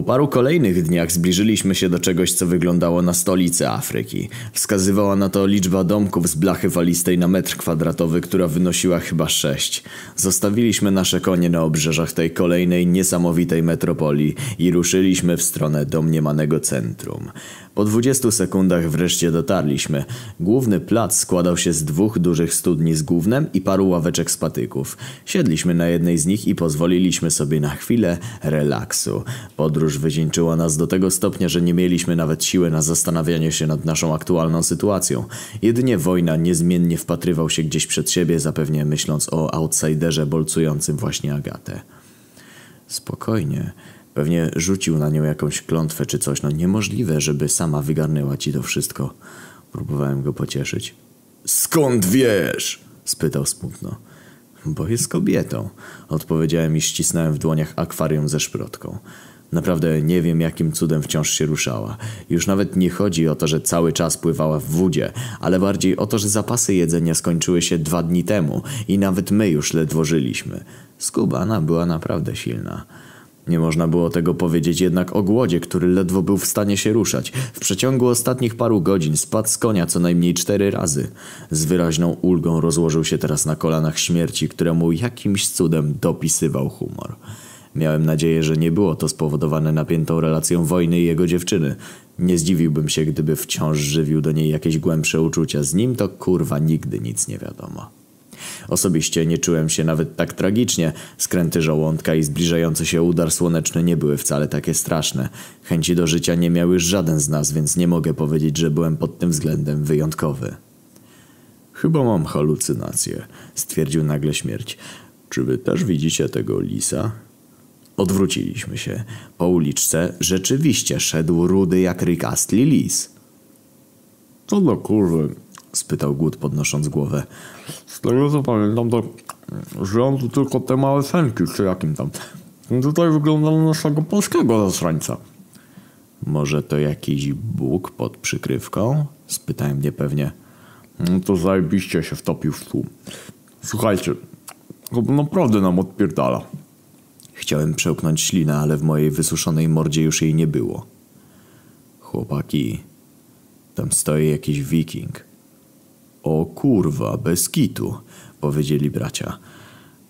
Po paru kolejnych dniach zbliżyliśmy się do czegoś, co wyglądało na stolicę Afryki. Wskazywała na to liczba domków z blachy falistej na metr kwadratowy, która wynosiła chyba sześć. Zostawiliśmy nasze konie na obrzeżach tej kolejnej niesamowitej metropolii i ruszyliśmy w stronę domniemanego centrum. Po 20 sekundach wreszcie dotarliśmy. Główny plac składał się z dwóch dużych studni z gównem i paru ławeczek z patyków. Siedliśmy na jednej z nich i pozwoliliśmy sobie na chwilę relaksu. Podróż wycieńczyła nas do tego stopnia, że nie mieliśmy nawet siły na zastanawianie się nad naszą aktualną sytuacją. Jedynie wojna niezmiennie wpatrywał się gdzieś przed siebie, zapewnie myśląc o outsiderze bolcującym właśnie Agatę. Spokojnie. Pewnie rzucił na nią jakąś klątwę czy coś. No niemożliwe, żeby sama wygarnęła ci to wszystko. Próbowałem go pocieszyć. Skąd wiesz? spytał smutno. Bo jest kobietą, odpowiedziałem i ścisnąłem w dłoniach akwarium ze szprotką. Naprawdę nie wiem, jakim cudem wciąż się ruszała. Już nawet nie chodzi o to, że cały czas pływała w wodzie, ale bardziej o to, że zapasy jedzenia skończyły się dwa dni temu i nawet my już ledwo żyliśmy. Skubana była naprawdę silna. Nie można było tego powiedzieć jednak o głodzie, który ledwo był w stanie się ruszać. W przeciągu ostatnich paru godzin spadł z konia co najmniej cztery razy. Z wyraźną ulgą rozłożył się teraz na kolanach śmierci, któremu jakimś cudem dopisywał humor. Miałem nadzieję, że nie było to spowodowane napiętą relacją wojny i jego dziewczyny. Nie zdziwiłbym się, gdyby wciąż żywił do niej jakieś głębsze uczucia. Z nim to kurwa nigdy nic nie wiadomo. Osobiście nie czułem się nawet tak tragicznie. Skręty żołądka i zbliżający się udar słoneczny nie były wcale takie straszne. Chęci do życia nie miał już żaden z nas, więc nie mogę powiedzieć, że byłem pod tym względem wyjątkowy. Chyba mam halucynację, stwierdził nagle śmierć. Czy wy też widzicie tego lisa? Odwróciliśmy się. Po uliczce rzeczywiście szedł rudy jak rykastli lis. Co do kurwy, spytał Głód podnosząc głowę. Z tego co pamiętam, to żyją tu tylko te małe senki, czy jakim tam. Tutaj wygląda na naszego polskiego zasrańca. Może to jakiś Bóg pod przykrywką? Spytałem niepewnie. No to zajebiście się wtopił w tłum. Słuchajcie, to naprawdę nam odpierdala. Chciałem przełknąć ślinę, ale w mojej wysuszonej mordzie już jej nie było. Chłopaki, tam stoi jakiś wiking. O kurwa, bez kitu, powiedzieli bracia.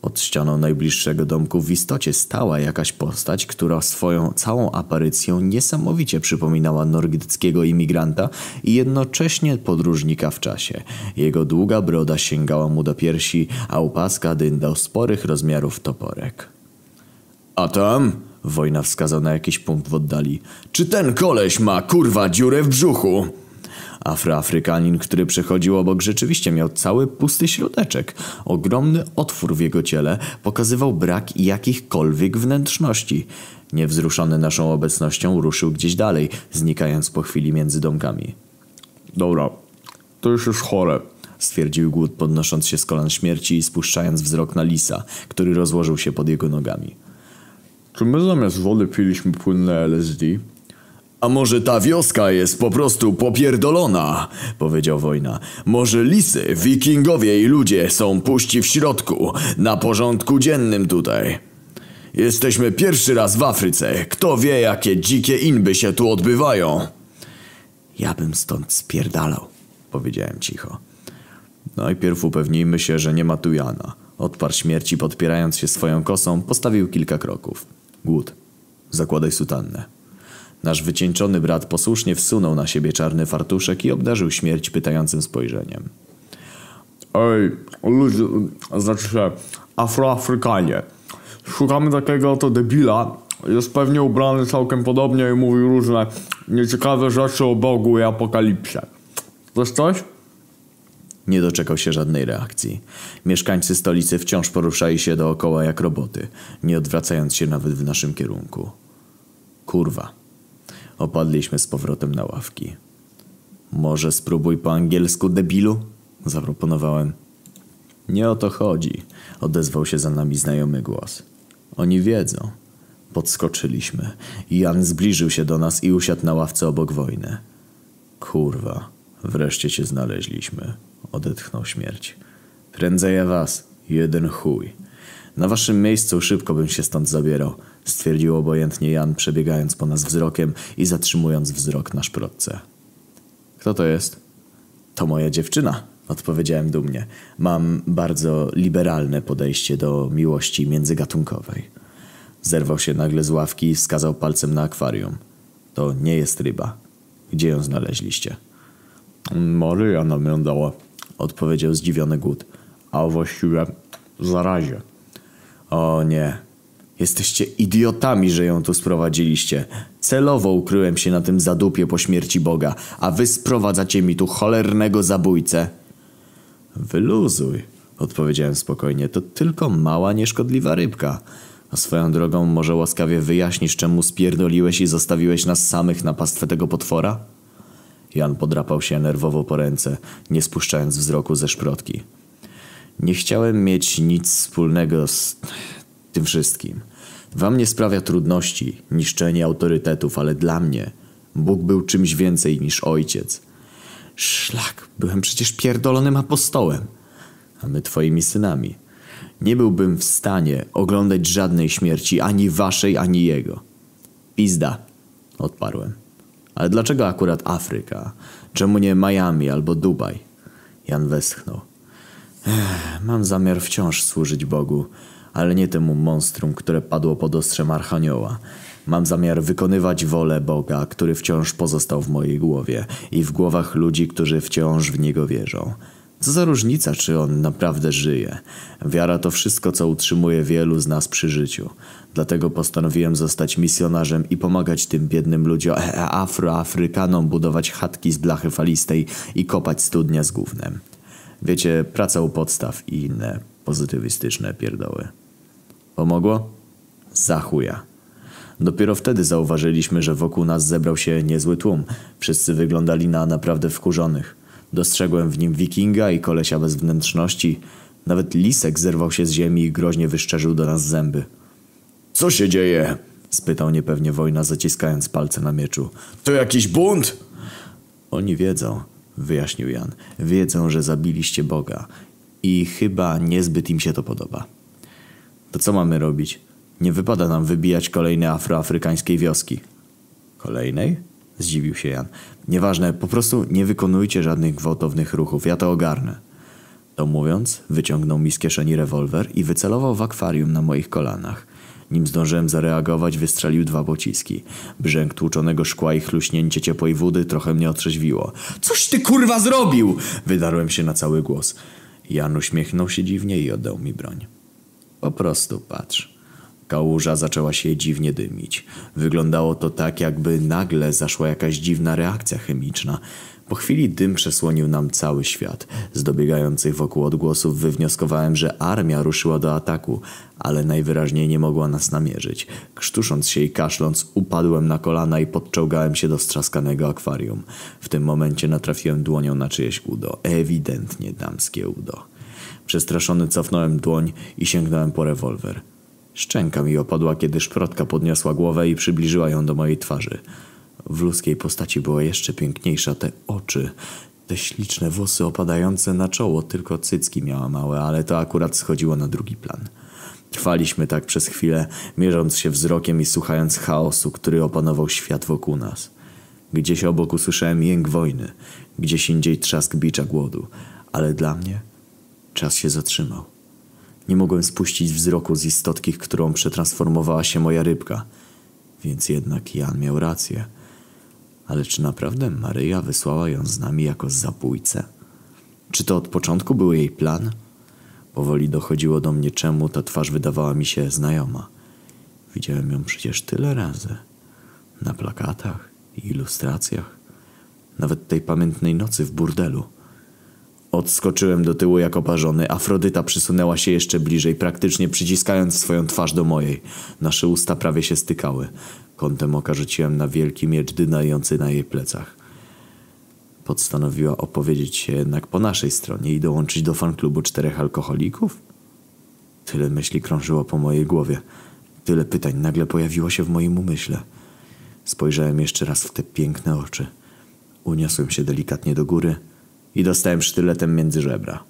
Pod ścianą najbliższego domku w istocie stała jakaś postać, która swoją całą aparycją niesamowicie przypominała nordyckiego imigranta i jednocześnie podróżnika w czasie. Jego długa broda sięgała mu do piersi, a u paska dyndał sporych rozmiarów toporek. A tam? Wojna wskazał na jakiś punkt w oddali. Czy ten koleś ma kurwa dziurę w brzuchu? Afroafrykanin, który przechodził obok, rzeczywiście miał cały pusty środeczek. Ogromny otwór w jego ciele pokazywał brak jakichkolwiek wnętrzności. Niewzruszony naszą obecnością ruszył gdzieś dalej, znikając po chwili między domkami. Dobra, to już jest chore, stwierdził Głód podnosząc się z kolan śmierci i spuszczając wzrok na lisa, który rozłożył się pod jego nogami. Czy my zamiast wody piliśmy płynne LSD? A może ta wioska jest po prostu popierdolona, powiedział Wojna. Może lisy, wikingowie i ludzie są puści w środku, na porządku dziennym tutaj. Jesteśmy pierwszy raz w Afryce. Kto wie, jakie dzikie inby się tu odbywają? Ja bym stąd spierdalał, powiedziałem cicho. Najpierw upewnijmy się, że nie ma tu Jana. Odparł śmierci, podpierając się swoją kosą, postawił kilka kroków. Głód. Zakładaj sutannę. Nasz wycieńczony brat posłusznie wsunął na siebie czarny fartuszek i obdarzył śmierć pytającym spojrzeniem. Ej, ludzie, znaczy się, afroafrykanie. Szukamy takiego oto debila. Jest pewnie ubrany całkiem podobnie i mówi różne nieciekawe rzeczy o Bogu i apokalipsie. Coś coś? Nie doczekał się żadnej reakcji. Mieszkańcy stolicy wciąż poruszali się dookoła jak roboty, nie odwracając się nawet w naszym kierunku. Kurwa. Opadliśmy z powrotem na ławki. Może spróbuj po angielsku, debilu? Zaproponowałem. Nie o to chodzi, odezwał się za nami znajomy głos. Oni wiedzą. Podskoczyliśmy. Jan zbliżył się do nas i usiadł na ławce obok wojny. Kurwa, wreszcie cię znaleźliśmy, odetchnął śmierć. Prędzej ja was, jeden chuj. Na waszym miejscu szybko bym się stąd zabierał. Stwierdził obojętnie Jan, przebiegając po nas wzrokiem i zatrzymując wzrok na szprotce. Kto to jest? To moja dziewczyna, odpowiedziałem dumnie. Mam bardzo liberalne podejście do miłości międzygatunkowej. Zerwał się nagle z ławki i wskazał palcem na akwarium. To nie jest ryba. Gdzie ją znaleźliście? Maryja nam ją dała, Odpowiedział zdziwiony głód. a właściwie zarazie. O nie. Jesteście idiotami, że ją tu sprowadziliście. Celowo ukryłem się na tym zadupie po śmierci Boga, a wy sprowadzacie mi tu cholernego zabójcę. Wyluzuj, odpowiedziałem spokojnie. To tylko mała, nieszkodliwa rybka. A swoją drogą może łaskawie wyjaśnisz, czemu spierdoliłeś i zostawiłeś nas samych na pastwę tego potwora? Jan podrapał się nerwowo po ręce, nie spuszczając wzroku ze szprotki. Nie chciałem mieć nic wspólnego z tym wszystkim. Wam nie sprawia trudności, niszczenie autorytetów, ale dla mnie Bóg był czymś więcej niż ojciec. Szlak, byłem przecież pierdolonym apostołem, a my twoimi synami. Nie byłbym w stanie oglądać żadnej śmierci, ani waszej, ani jego. Pizda, odparłem. Ale dlaczego akurat Afryka? Czemu nie Miami albo Dubaj? Jan westchnął. Ech, mam zamiar wciąż służyć Bogu, ale nie temu monstrum, które padło pod ostrzem Archanioła. Mam zamiar wykonywać wolę Boga, który wciąż pozostał w mojej głowie i w głowach ludzi, którzy wciąż w Niego wierzą. Co za różnica, czy on naprawdę żyje? Wiara to wszystko, co utrzymuje wielu z nas przy życiu. Dlatego postanowiłem zostać misjonarzem i pomagać tym biednym ludziom, e, e, afroafrykanom budować chatki z blachy falistej i kopać studnia z gównem. Wiecie, praca u podstaw i inne pozytywistyczne pierdoły. Pomogło? Za chuja. Dopiero wtedy zauważyliśmy, że wokół nas zebrał się niezły tłum. Wszyscy wyglądali na naprawdę wkurzonych. Dostrzegłem w nim wikinga i kolesia bez wnętrzności. Nawet lisek zerwał się z ziemi i groźnie wyszczerzył do nas zęby. Co się dzieje? Spytał niepewnie wojna, zaciskając palce na mieczu. To jakiś bunt? Oni wiedzą, wyjaśnił Jan. Wiedzą, że zabiliście Boga. I chyba niezbyt im się to podoba. To co mamy robić? Nie wypada nam wybijać kolejnej afroafrykańskiej wioski. Kolejnej? Zdziwił się Jan. Nieważne, po prostu nie wykonujcie żadnych gwałtownych ruchów, ja to ogarnę. To mówiąc, wyciągnął mi z kieszeni rewolwer i wycelował w akwarium na moich kolanach. Nim zdążyłem zareagować, wystrzelił dwa pociski. Brzęk tłuczonego szkła i chluśnięcie ciepłej wody trochę mnie otrzeźwiło. Coś ty kurwa zrobił! Wydarłem się na cały głos. Jan uśmiechnął się dziwnie i oddał mi broń. Po prostu patrz. Kałuża zaczęła się dziwnie dymić. Wyglądało to tak, jakby nagle zaszła jakaś dziwna reakcja chemiczna. Po chwili dym przesłonił nam cały świat. Z dobiegających wokół odgłosów wywnioskowałem, że armia ruszyła do ataku, ale najwyraźniej nie mogła nas namierzyć. Krztusząc się i kaszląc, upadłem na kolana i podczołgałem się do strzaskanego akwarium. W tym momencie natrafiłem dłonią na czyjeś udo. Ewidentnie damskie udo. Przestraszony cofnąłem dłoń i sięgnąłem po rewolwer. Szczęka mi opadła, kiedy szprotka podniosła głowę i przybliżyła ją do mojej twarzy. W ludzkiej postaci była jeszcze piękniejsza. Te oczy, te śliczne włosy opadające na czoło, tylko cycki miała małe, ale to akurat schodziło na drugi plan. Trwaliśmy tak przez chwilę, mierząc się wzrokiem i słuchając chaosu, który opanował świat wokół nas. Gdzieś obok usłyszałem jęk wojny, gdzieś indziej trzask bicza głodu, ale dla mnie czas się zatrzymał. Nie mogłem spuścić wzroku z istotki, którą przetransformowała się moja rybka. Więc jednak Jan miał rację. Ale czy naprawdę Maryja wysłała ją z nami jako zabójcę? Czy to od początku był jej plan? Powoli dochodziło do mnie, czemu ta twarz wydawała mi się znajoma. Widziałem ją przecież tyle razy. Na plakatach i ilustracjach. Nawet tej pamiętnej nocy w burdelu. Odskoczyłem do tyłu jak oparzony. Afrodyta przysunęła się jeszcze bliżej, praktycznie przyciskając swoją twarz do mojej. Nasze usta prawie się stykały. Kątem oka rzuciłem na wielki miecz dynający na jej plecach. Postanowiła opowiedzieć się jednak po naszej stronie i dołączyć do fanklubu czterech alkoholików? Tyle myśli krążyło po mojej głowie. Tyle pytań nagle pojawiło się w moim umyśle. Spojrzałem jeszcze raz w te piękne oczy. Uniosłem się delikatnie do góry – i dostałem sztyletem między żebra.